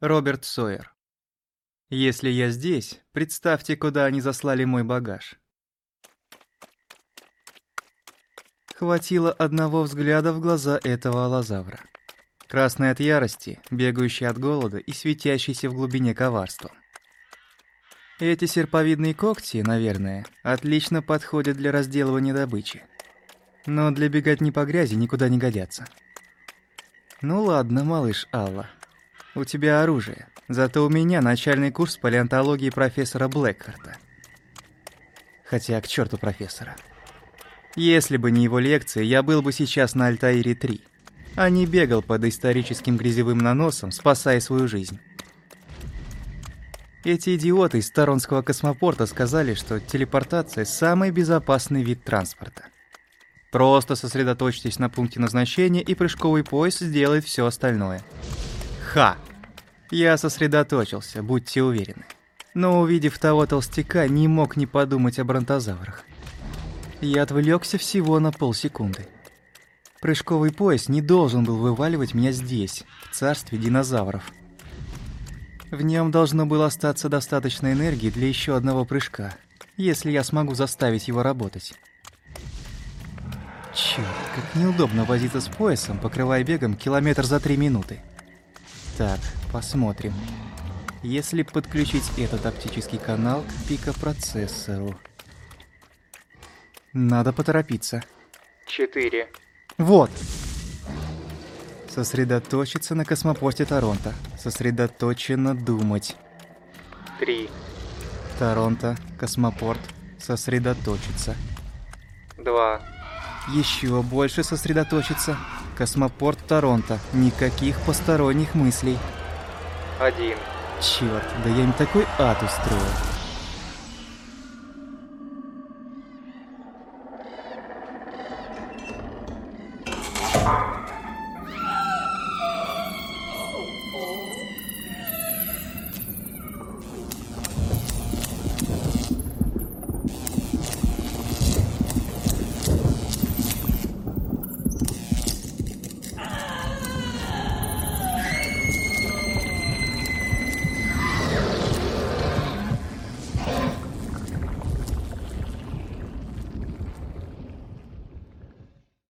Роберт Сойер. Если я здесь, представьте, куда они заслали мой багаж. Хватило одного взгляда в глаза этого аллозавра. Красный от ярости, бегающий от голода и светящийся в глубине коварством. Эти серповидные когти, наверное, отлично подходят для разделывания добычи. Но для бегать по грязи никуда не годятся. Ну ладно, малыш Алла. У тебя оружие. Зато у меня начальный курс палеонтологии профессора Блэкхарта. Хотя к черту профессора. Если бы не его лекции, я был бы сейчас на Альтаире 3, а не бегал под историческим грязевым наносом, спасая свою жизнь. Эти идиоты из Таронского космопорта сказали, что телепортация – самый безопасный вид транспорта. Просто сосредоточьтесь на пункте назначения, и прыжковый пояс сделает все остальное. Ха! Я сосредоточился, будьте уверены. Но увидев того толстяка, не мог не подумать о бронтозаврах. Я отвлекся всего на полсекунды. Прыжковый пояс не должен был вываливать меня здесь, в царстве динозавров. В нем должно было остаться достаточно энергии для еще одного прыжка, если я смогу заставить его работать. Черт, как неудобно возиться с поясом, покрывая бегом километр за три минуты. Так, посмотрим. Если подключить этот оптический канал к пикопроцессору... Надо поторопиться. Четыре. Вот! Сосредоточиться на космопорте Торонто. Сосредоточенно думать. Три. Торонто, космопорт, сосредоточиться. Два. Еще больше сосредоточиться. Космопорт Торонто. Никаких посторонних мыслей один. Черт, да я им такой ад устроил.